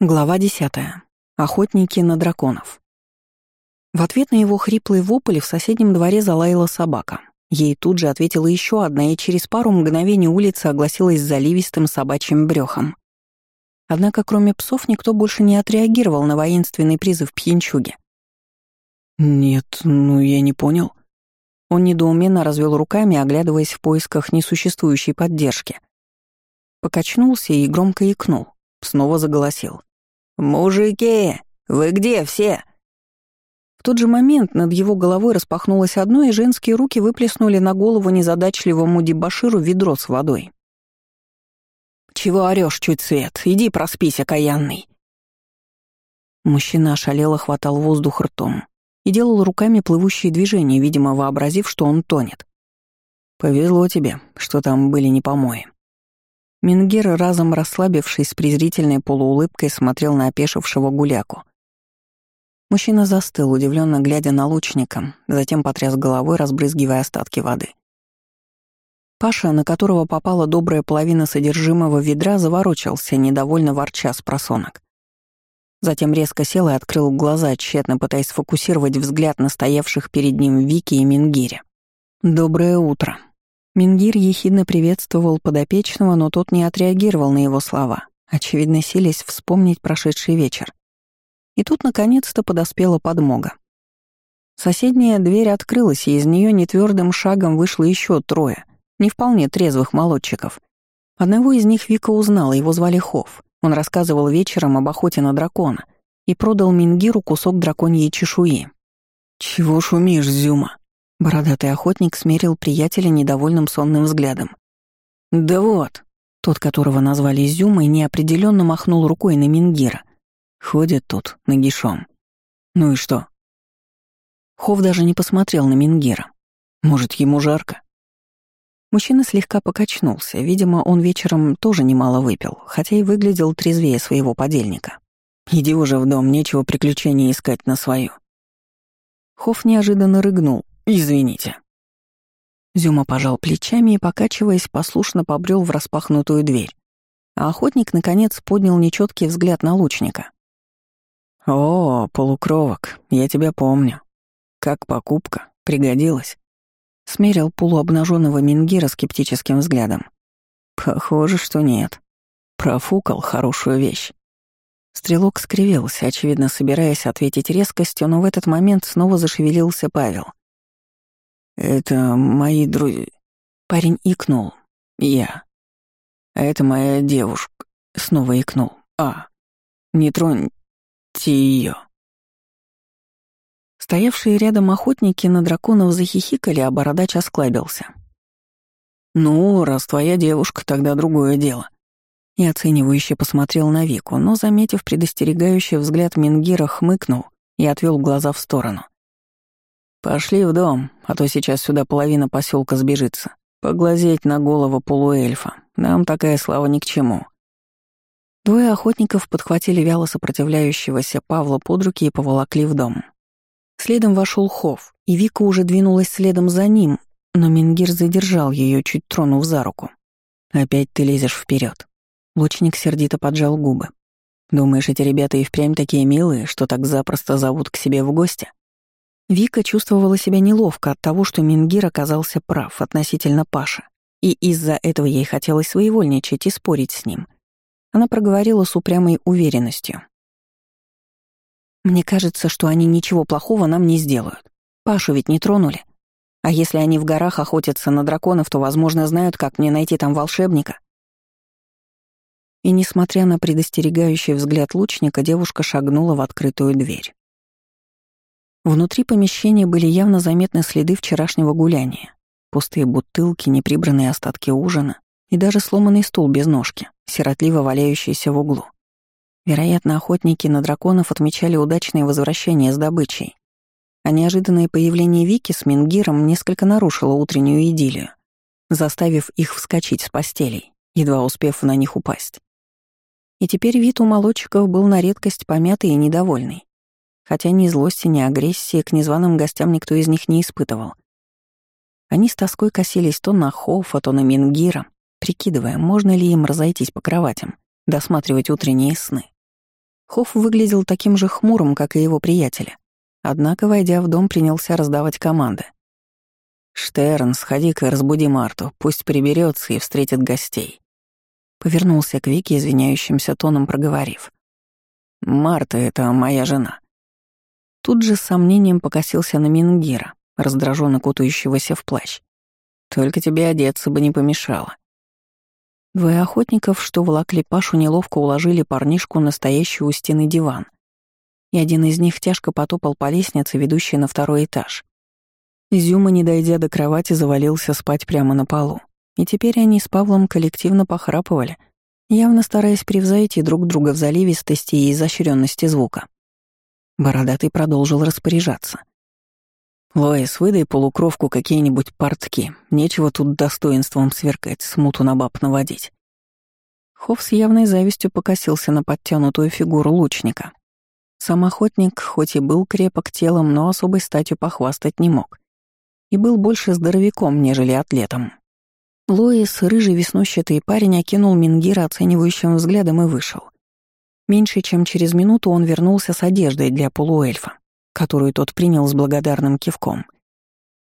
Глава 10. Охотники на драконов. В ответ на его хриплый вопль в соседнем дворе залаяла собака. Ей тут же ответила еще одна, и через пару мгновений улица огласилась заливистым собачьим брехом. Однако кроме псов никто больше не отреагировал на воинственный призыв пьянчуги. «Нет, ну я не понял». Он недоуменно развел руками, оглядываясь в поисках несуществующей поддержки. Покачнулся и громко икнул. Снова заголосил. «Мужики, вы где все?» В тот же момент над его головой распахнулось одно, и женские руки выплеснули на голову незадачливому дебоширу ведро с водой. «Чего орёшь, чуть свет? Иди проспись, окаянный!» Мужчина ошалело хватал воздух ртом и делал руками плывущие движения, видимо, вообразив, что он тонет. «Повезло тебе, что там были не помои», Мингир, разом расслабившись с презрительной полуулыбкой, смотрел на опешившего гуляку. Мужчина застыл, удивленно глядя на лучника, затем потряс головой, разбрызгивая остатки воды. Паша, на которого попала добрая половина содержимого ведра, заворочался, недовольно ворча с просонок. Затем резко сел и открыл глаза, тщетно пытаясь сфокусировать взгляд на стоявших перед ним Вики и Мингире. «Доброе утро», Мингир ехидно приветствовал подопечного, но тот не отреагировал на его слова, очевидно, силясь вспомнить прошедший вечер. И тут, наконец-то, подоспела подмога. Соседняя дверь открылась, и из нее нетвердым шагом вышло еще трое, не вполне трезвых молодчиков. Одного из них Вика узнала, его звали Хов. Он рассказывал вечером об охоте на дракона и продал Мингиру кусок драконьей чешуи. «Чего шумишь, Зюма?» Бородатый охотник смерил приятеля недовольным сонным взглядом. «Да вот!» Тот, которого назвали Изюмой, неопределенно махнул рукой на Мингира. Ходит тут, нагишом. Ну и что? Хов даже не посмотрел на Мингира. Может, ему жарко? Мужчина слегка покачнулся. Видимо, он вечером тоже немало выпил, хотя и выглядел трезвее своего подельника. «Иди уже в дом, нечего приключений искать на свою». Хофф неожиданно рыгнул, «Извините». Зюма пожал плечами и, покачиваясь, послушно побрел в распахнутую дверь. А охотник, наконец, поднял нечеткий взгляд на лучника. «О, полукровок, я тебя помню. Как покупка? Пригодилась?» Смерил полуобнаженного Мингира скептическим взглядом. «Похоже, что нет. Профукал хорошую вещь». Стрелок скривился, очевидно, собираясь ответить резкостью, но в этот момент снова зашевелился Павел. «Это мои друзья...» Парень икнул. «Я. А это моя девушка...» Снова икнул. «А, не троньте ее. Стоявшие рядом охотники на драконов захихикали, а бородач осклабился. «Ну, раз твоя девушка, тогда другое дело». И оценивающе посмотрел на Вику, но, заметив предостерегающий взгляд Мингира, хмыкнул и отвел глаза в сторону. «Пошли в дом, а то сейчас сюда половина поселка сбежится. Поглазеть на голову полуэльфа. Нам такая слава ни к чему». Двое охотников подхватили вяло сопротивляющегося Павла под руки и поволокли в дом. Следом вошел Хов, и Вика уже двинулась следом за ним, но Мингир задержал ее, чуть тронув за руку. «Опять ты лезешь вперед. Лучник сердито поджал губы. «Думаешь, эти ребята и впрямь такие милые, что так запросто зовут к себе в гости?» Вика чувствовала себя неловко от того, что Мингир оказался прав относительно Паши, и из-за этого ей хотелось своевольничать и спорить с ним. Она проговорила с упрямой уверенностью. «Мне кажется, что они ничего плохого нам не сделают. Пашу ведь не тронули. А если они в горах охотятся на драконов, то, возможно, знают, как мне найти там волшебника». И, несмотря на предостерегающий взгляд лучника, девушка шагнула в открытую дверь. Внутри помещения были явно заметны следы вчерашнего гуляния. Пустые бутылки, неприбранные остатки ужина и даже сломанный стул без ножки, сиротливо валяющийся в углу. Вероятно, охотники на драконов отмечали удачное возвращение с добычей. А неожиданное появление Вики с Мингиром несколько нарушило утреннюю идиллию, заставив их вскочить с постелей, едва успев на них упасть. И теперь вид у молодчиков был на редкость помятый и недовольный хотя ни злости, ни агрессии к незваным гостям никто из них не испытывал. Они с тоской косились то на Хофа, то на Мингира, прикидывая, можно ли им разойтись по кроватям, досматривать утренние сны. Хофф выглядел таким же хмурым, как и его приятели. Однако, войдя в дом, принялся раздавать команды. «Штерн, сходи-ка разбуди Марту, пусть приберется и встретит гостей». Повернулся к Вике, извиняющимся тоном проговорив. «Марта — это моя жена». Тут же с сомнением покосился на Мингира, раздраженно кутающегося в плащ. «Только тебе одеться бы не помешало». Двое охотников, что волокли Пашу, неловко уложили парнишку на стоящий у стены диван. И один из них тяжко потопал по лестнице, ведущей на второй этаж. Зюма, не дойдя до кровати, завалился спать прямо на полу. И теперь они с Павлом коллективно похрапывали, явно стараясь превзойти друг друга в заливистости и изощренности звука. Бородатый продолжил распоряжаться. «Лоис, выдай полукровку какие-нибудь портки. Нечего тут достоинством сверкать, смуту на баб наводить». Хов с явной завистью покосился на подтянутую фигуру лучника. Сам охотник, хоть и был крепок телом, но особой статью похвастать не мог и был больше здоровяком, нежели атлетом. Лоис, рыжий веснущатый парень, окинул Мингира оценивающим взглядом и вышел. Меньше чем через минуту он вернулся с одеждой для полуэльфа, которую тот принял с благодарным кивком.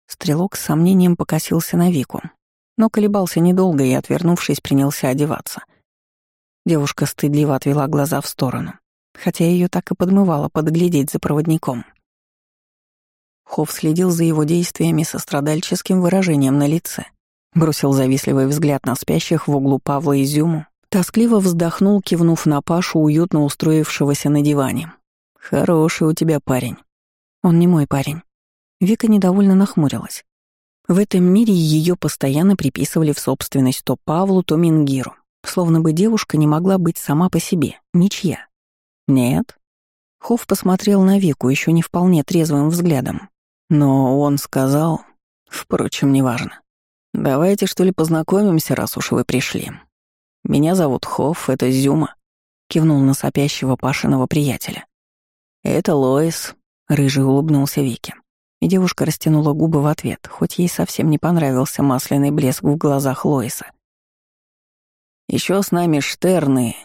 Стрелок с сомнением покосился на Вику, но колебался недолго и, отвернувшись, принялся одеваться. Девушка стыдливо отвела глаза в сторону, хотя ее так и подмывало подглядеть за проводником — Хофф следил за его действиями со страдальческим выражением на лице. Бросил завистливый взгляд на спящих в углу Павла и Зюму, тоскливо вздохнул, кивнув на Пашу, уютно устроившегося на диване. «Хороший у тебя парень». «Он не мой парень». Вика недовольно нахмурилась. В этом мире ее постоянно приписывали в собственность то Павлу, то Мингиру, словно бы девушка не могла быть сама по себе, ничья. «Нет». Хофф посмотрел на Вику еще не вполне трезвым взглядом. Но он сказал... Впрочем, неважно. Давайте, что ли, познакомимся, раз уж вы пришли. Меня зовут Хофф, это Зюма. Кивнул на сопящего Пашиного приятеля. Это Лоис. Рыжий улыбнулся Вике. И девушка растянула губы в ответ, хоть ей совсем не понравился масляный блеск в глазах Лоиса. Еще с нами Штерны.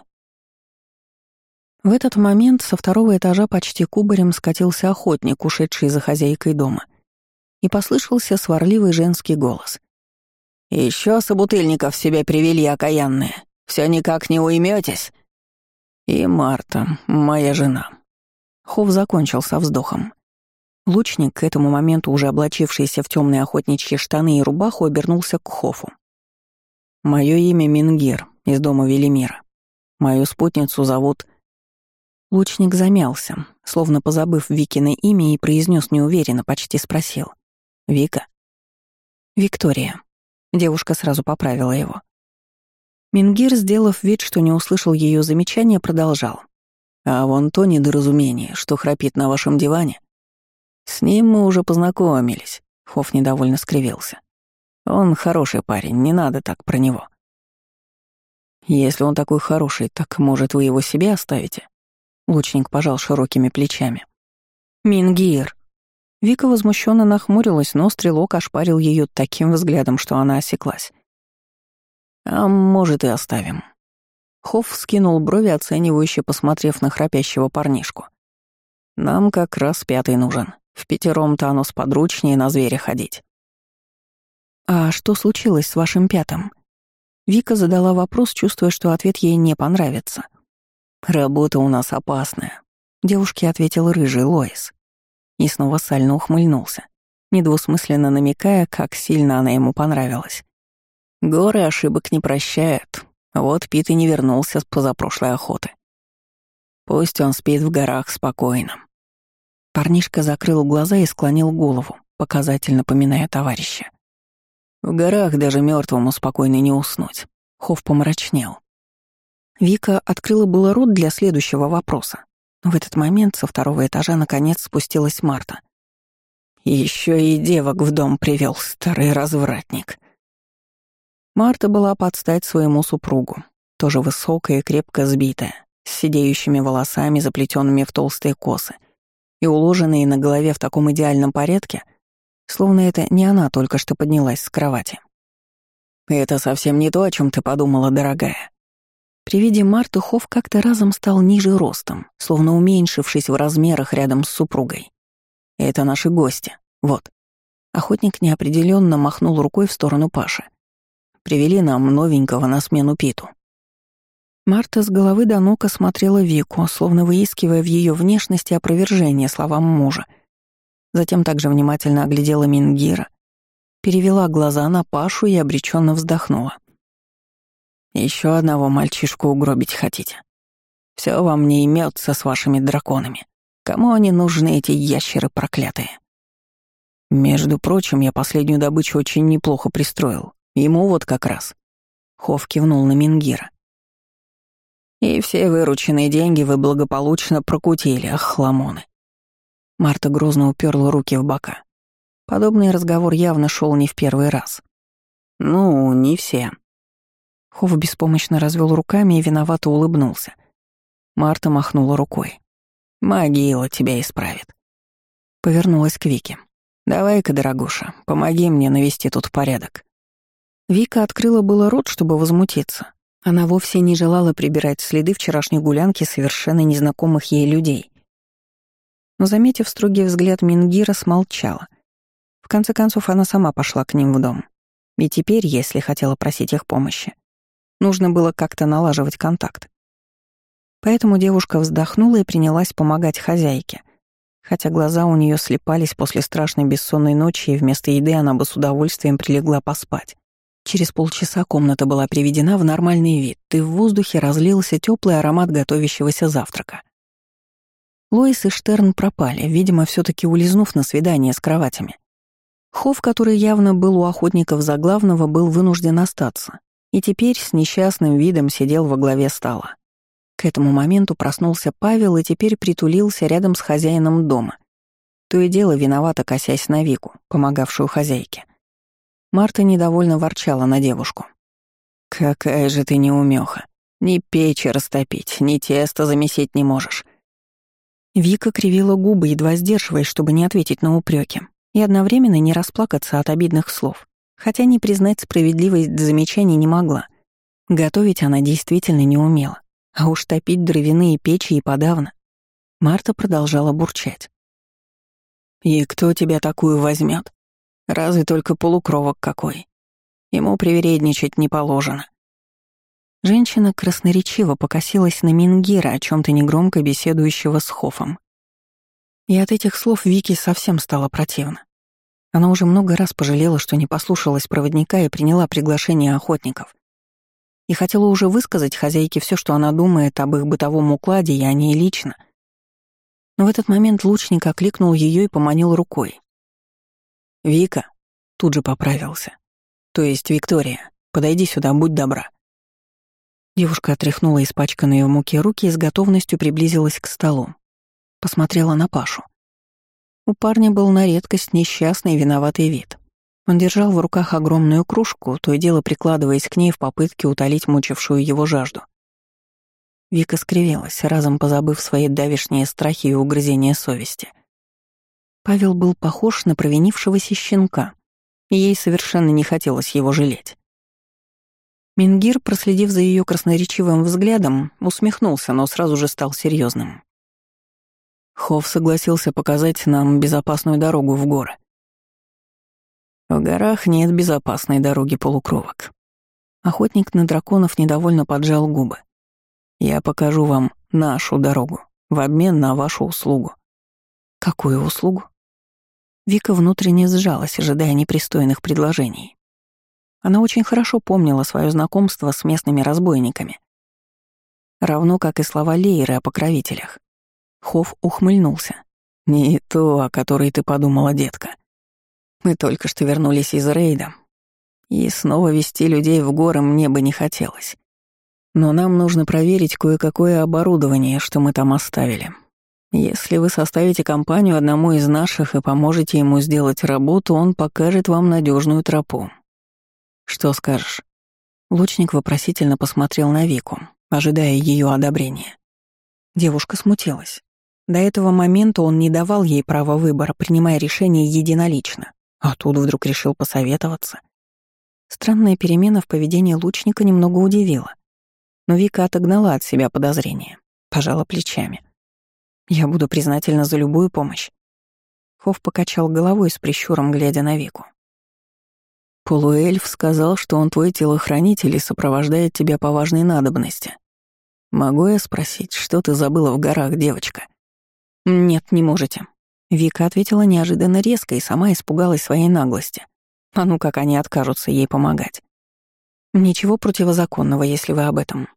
В этот момент со второго этажа почти кубарем скатился охотник, ушедший за хозяйкой дома. И послышался сварливый женский голос. «Еще собутыльников себе привели окаянные. Все никак не уйметесь. И Марта, моя жена». Хов закончил со вздохом. Лучник, к этому моменту уже облачившийся в темные охотничьи штаны и рубаху, обернулся к Хофу. «Мое имя Мингир, из дома Велимира. Мою спутницу зовут Лучник замялся, словно позабыв Викино имя и произнес неуверенно, почти спросил. «Вика?» «Виктория». Девушка сразу поправила его. Мингир, сделав вид, что не услышал ее замечания, продолжал. «А вон то недоразумение, что храпит на вашем диване. С ним мы уже познакомились», — Хофф недовольно скривился. «Он хороший парень, не надо так про него». «Если он такой хороший, так, может, вы его себе оставите?» Лучник пожал широкими плечами. «Мингир!» Вика возмущенно нахмурилась, но стрелок ошпарил ее таким взглядом, что она осеклась. «А может, и оставим». Хофф скинул брови, оценивающе посмотрев на храпящего парнишку. «Нам как раз пятый нужен. В пятером-то оно сподручнее на зверя ходить». «А что случилось с вашим пятым?» Вика задала вопрос, чувствуя, что ответ ей не понравится. «Работа у нас опасная», — девушке ответил рыжий Лоис. И снова сально ухмыльнулся, недвусмысленно намекая, как сильно она ему понравилась. Горы ошибок не прощают. Вот Пит и не вернулся с позапрошлой охоты. Пусть он спит в горах спокойно. Парнишка закрыл глаза и склонил голову, показательно поминая товарища. В горах даже мертвому спокойно не уснуть. Хов помрачнел. Вика открыла было рот для следующего вопроса. В этот момент со второго этажа наконец спустилась Марта. Еще и девок в дом привел старый развратник. Марта была под стать своему супругу, тоже высокая и крепко сбитая, с сидеющими волосами, заплетенными в толстые косы, и уложенные на голове в таком идеальном порядке, словно это не она только что поднялась с кровати. «Это совсем не то, о чем ты подумала, дорогая», При виде Марты Хофф как-то разом стал ниже ростом, словно уменьшившись в размерах рядом с супругой. «Это наши гости. Вот». Охотник неопределенно махнул рукой в сторону Паши. «Привели нам новенького на смену Питу». Марта с головы до ног осмотрела Вику, словно выискивая в ее внешности опровержение словам мужа. Затем также внимательно оглядела Мингира, перевела глаза на Пашу и обреченно вздохнула. Еще одного мальчишку угробить хотите? Все вам не имется с вашими драконами. Кому они нужны, эти ящеры проклятые? Между прочим, я последнюю добычу очень неплохо пристроил. Ему вот как раз. Хов кивнул на Мингира. И все вырученные деньги вы благополучно прокутили, ах, хламоны. Марта грозно уперла руки в бока. Подобный разговор явно шел не в первый раз. Ну, не все. Хов беспомощно развел руками и виновато улыбнулся. Марта махнула рукой. «Могила тебя исправит». Повернулась к Вике. «Давай-ка, дорогуша, помоги мне навести тут порядок». Вика открыла было рот, чтобы возмутиться, она вовсе не желала прибирать следы вчерашней гулянки совершенно незнакомых ей людей. Но, заметив строгий взгляд Мингира, смолчала. В конце концов, она сама пошла к ним в дом. И теперь, если хотела просить их помощи, нужно было как-то налаживать контакт. Поэтому девушка вздохнула и принялась помогать хозяйке, хотя глаза у нее слепались после страшной бессонной ночи, и вместо еды она бы с удовольствием прилегла поспать. Через полчаса комната была приведена в нормальный вид, и в воздухе разлился теплый аромат готовящегося завтрака. Лоис и Штерн пропали, видимо, все таки улизнув на свидание с кроватями. Хов, который явно был у охотников за главного, был вынужден остаться, и теперь с несчастным видом сидел во главе стола. К этому моменту проснулся Павел и теперь притулился рядом с хозяином дома. То и дело виновато косясь на Вику, помогавшую хозяйке. Марта недовольно ворчала на девушку. «Какая же ты неумеха! Ни печи растопить, ни тесто замесить не можешь». Вика кривила губы, едва сдерживаясь, чтобы не ответить на упреки, и одновременно не расплакаться от обидных слов, хотя не признать справедливость замечаний не могла. Готовить она действительно не умела, а уж топить дровяные печи и подавно. Марта продолжала бурчать. «И кто тебя такую возьмет? Разве только полукровок какой. Ему привередничать не положено. Женщина красноречиво покосилась на Мингира, о чем то негромко беседующего с Хофом. И от этих слов Вики совсем стало противно. Она уже много раз пожалела, что не послушалась проводника и приняла приглашение охотников. И хотела уже высказать хозяйке все, что она думает об их бытовом укладе и о ней лично. Но в этот момент лучник окликнул ее и поманил рукой. «Вика», — тут же поправился. «То есть Виктория, подойди сюда, будь добра». Девушка отряхнула испачканные в муке руки и с готовностью приблизилась к столу. Посмотрела на Пашу. У парня был на редкость несчастный и виноватый вид. Он держал в руках огромную кружку, то и дело прикладываясь к ней в попытке утолить мучившую его жажду. Вика скривилась, разом позабыв свои давишние страхи и угрызения совести — Павел был похож на провинившегося щенка, и ей совершенно не хотелось его жалеть. Мингир, проследив за ее красноречивым взглядом, усмехнулся, но сразу же стал серьезным. Хов согласился показать нам безопасную дорогу в горы. В горах нет безопасной дороги полукровок. Охотник на драконов недовольно поджал губы. Я покажу вам нашу дорогу в обмен на вашу услугу. Какую услугу? Вика внутренне сжалась, ожидая непристойных предложений. Она очень хорошо помнила свое знакомство с местными разбойниками. Равно как и слова Лейры о покровителях. Хофф ухмыльнулся. «Не то, о которой ты подумала, детка. Мы только что вернулись из рейда, и снова вести людей в горы мне бы не хотелось. Но нам нужно проверить кое-какое оборудование, что мы там оставили. Если вы составите компанию одному из наших и поможете ему сделать работу, он покажет вам надежную тропу. Что скажешь? Лучник вопросительно посмотрел на Вику, ожидая ее одобрения. Девушка смутилась. До этого момента он не давал ей права выбора, принимая решение единолично. А тут вдруг решил посоветоваться. Странная перемена в поведении лучника немного удивила. но Вика отогнала от себя подозрения, пожала плечами. «Я буду признательна за любую помощь». Хофф покачал головой с прищуром, глядя на Вику. Полуэльф сказал, что он твой телохранитель и сопровождает тебя по важной надобности. Могу я спросить, что ты забыла в горах, девочка? Нет, не можете. Вика ответила неожиданно резко и сама испугалась своей наглости. А ну как они откажутся ей помогать. Ничего противозаконного, если вы об этом.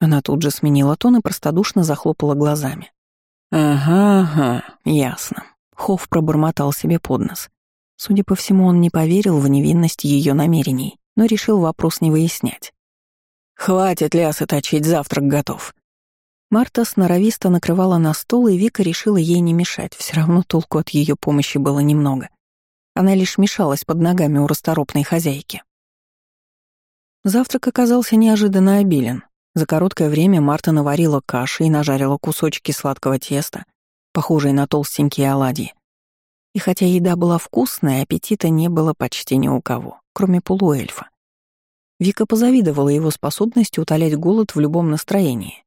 Она тут же сменила тон и простодушно захлопала глазами. «Ага, ага, ясно». Хофф пробормотал себе под нос. Судя по всему, он не поверил в невинность ее намерений, но решил вопрос не выяснять. «Хватит лясы точить, завтрак готов». Марта сноровисто накрывала на стол, и Вика решила ей не мешать, все равно толку от ее помощи было немного. Она лишь мешалась под ногами у расторопной хозяйки. Завтрак оказался неожиданно обилен. За короткое время Марта наварила каши и нажарила кусочки сладкого теста, похожие на толстенькие оладьи. И хотя еда была вкусная, аппетита не было почти ни у кого, кроме полуэльфа. Вика позавидовала его способности утолять голод в любом настроении.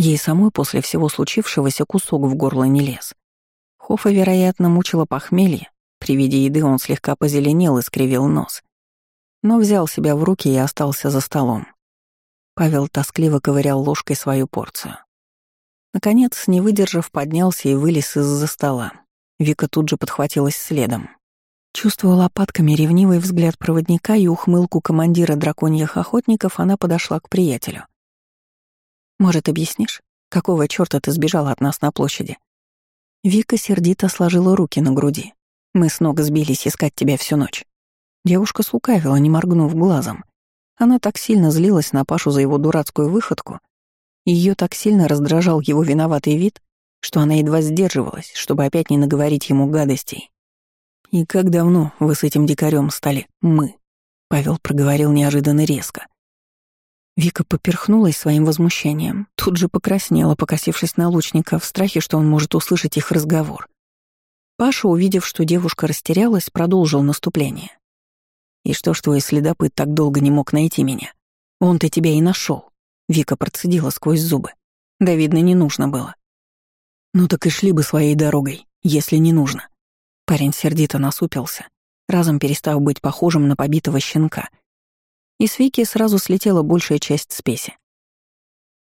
Ей самой после всего случившегося кусок в горло не лез. Хофа, вероятно, мучила похмелье. При виде еды он слегка позеленел и скривил нос. Но взял себя в руки и остался за столом. Павел тоскливо ковырял ложкой свою порцию. Наконец, не выдержав, поднялся и вылез из-за стола. Вика тут же подхватилась следом. Чувствуя лопатками ревнивый взгляд проводника и ухмылку командира драконьих охотников, она подошла к приятелю. «Может, объяснишь, какого чёрта ты сбежала от нас на площади?» Вика сердито сложила руки на груди. «Мы с ног сбились искать тебя всю ночь». Девушка слукавила, не моргнув глазом. Она так сильно злилась на Пашу за его дурацкую выходку, ее так сильно раздражал его виноватый вид, что она едва сдерживалась, чтобы опять не наговорить ему гадостей. «И как давно вы с этим дикарем стали «мы»?» — Павел проговорил неожиданно резко. Вика поперхнулась своим возмущением, тут же покраснела, покосившись на лучника в страхе, что он может услышать их разговор. Паша, увидев, что девушка растерялась, продолжил наступление. «И что ж твой следопыт так долго не мог найти меня? Он-то тебя и нашел. Вика процедила сквозь зубы. Да, видно, не нужно было. «Ну так и шли бы своей дорогой, если не нужно». Парень сердито насупился, разом перестав быть похожим на побитого щенка. И с Вики сразу слетела большая часть спеси.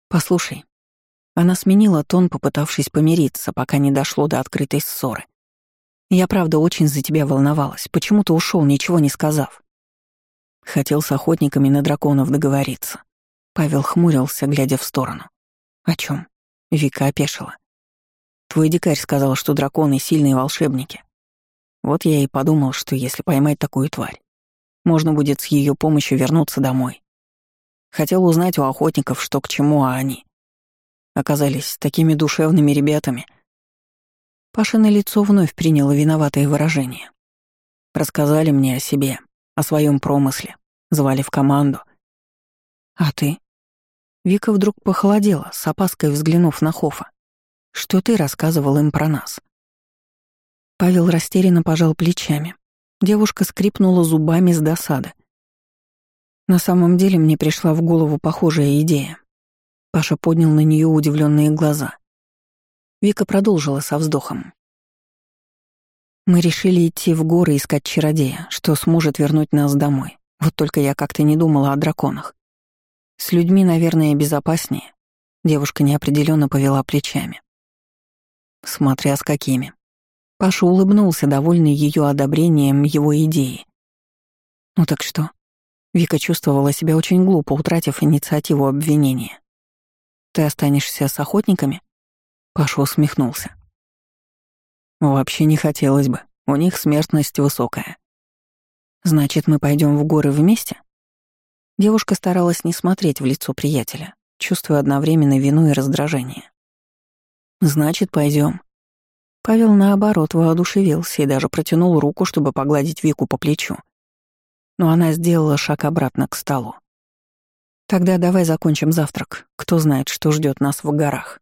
«Послушай». Она сменила тон, попытавшись помириться, пока не дошло до открытой ссоры. «Я правда очень за тебя волновалась. Почему ты ушел, ничего не сказав?» Хотел с охотниками на драконов договориться. Павел хмурился, глядя в сторону. «О чем? Вика опешила. Твой дикарь сказал, что драконы — сильные волшебники. Вот я и подумал, что если поймать такую тварь, можно будет с ее помощью вернуться домой. Хотел узнать у охотников, что к чему, а они оказались такими душевными ребятами. Пашино лицо вновь приняло виноватое выражение. Рассказали мне о себе, о своем промысле, звали в команду. А ты? Вика вдруг похолодела, с опаской взглянув на Хофа что ты рассказывал им про нас». Павел растерянно пожал плечами. Девушка скрипнула зубами с досады. На самом деле мне пришла в голову похожая идея. Паша поднял на нее удивленные глаза. Вика продолжила со вздохом. Мы решили идти в горы искать чародея, что сможет вернуть нас домой. Вот только я как-то не думала о драконах. С людьми, наверное, безопаснее. Девушка неопределенно повела плечами смотря с какими. Паша улыбнулся, довольный ее одобрением его идеи. «Ну так что?» Вика чувствовала себя очень глупо, утратив инициативу обвинения. «Ты останешься с охотниками?» Паша усмехнулся. «Вообще не хотелось бы. У них смертность высокая». «Значит, мы пойдем в горы вместе?» Девушка старалась не смотреть в лицо приятеля, чувствуя одновременно вину и раздражение. «Значит, пойдем. Павел, наоборот, воодушевился и даже протянул руку, чтобы погладить Вику по плечу. Но она сделала шаг обратно к столу. «Тогда давай закончим завтрак. Кто знает, что ждет нас в горах».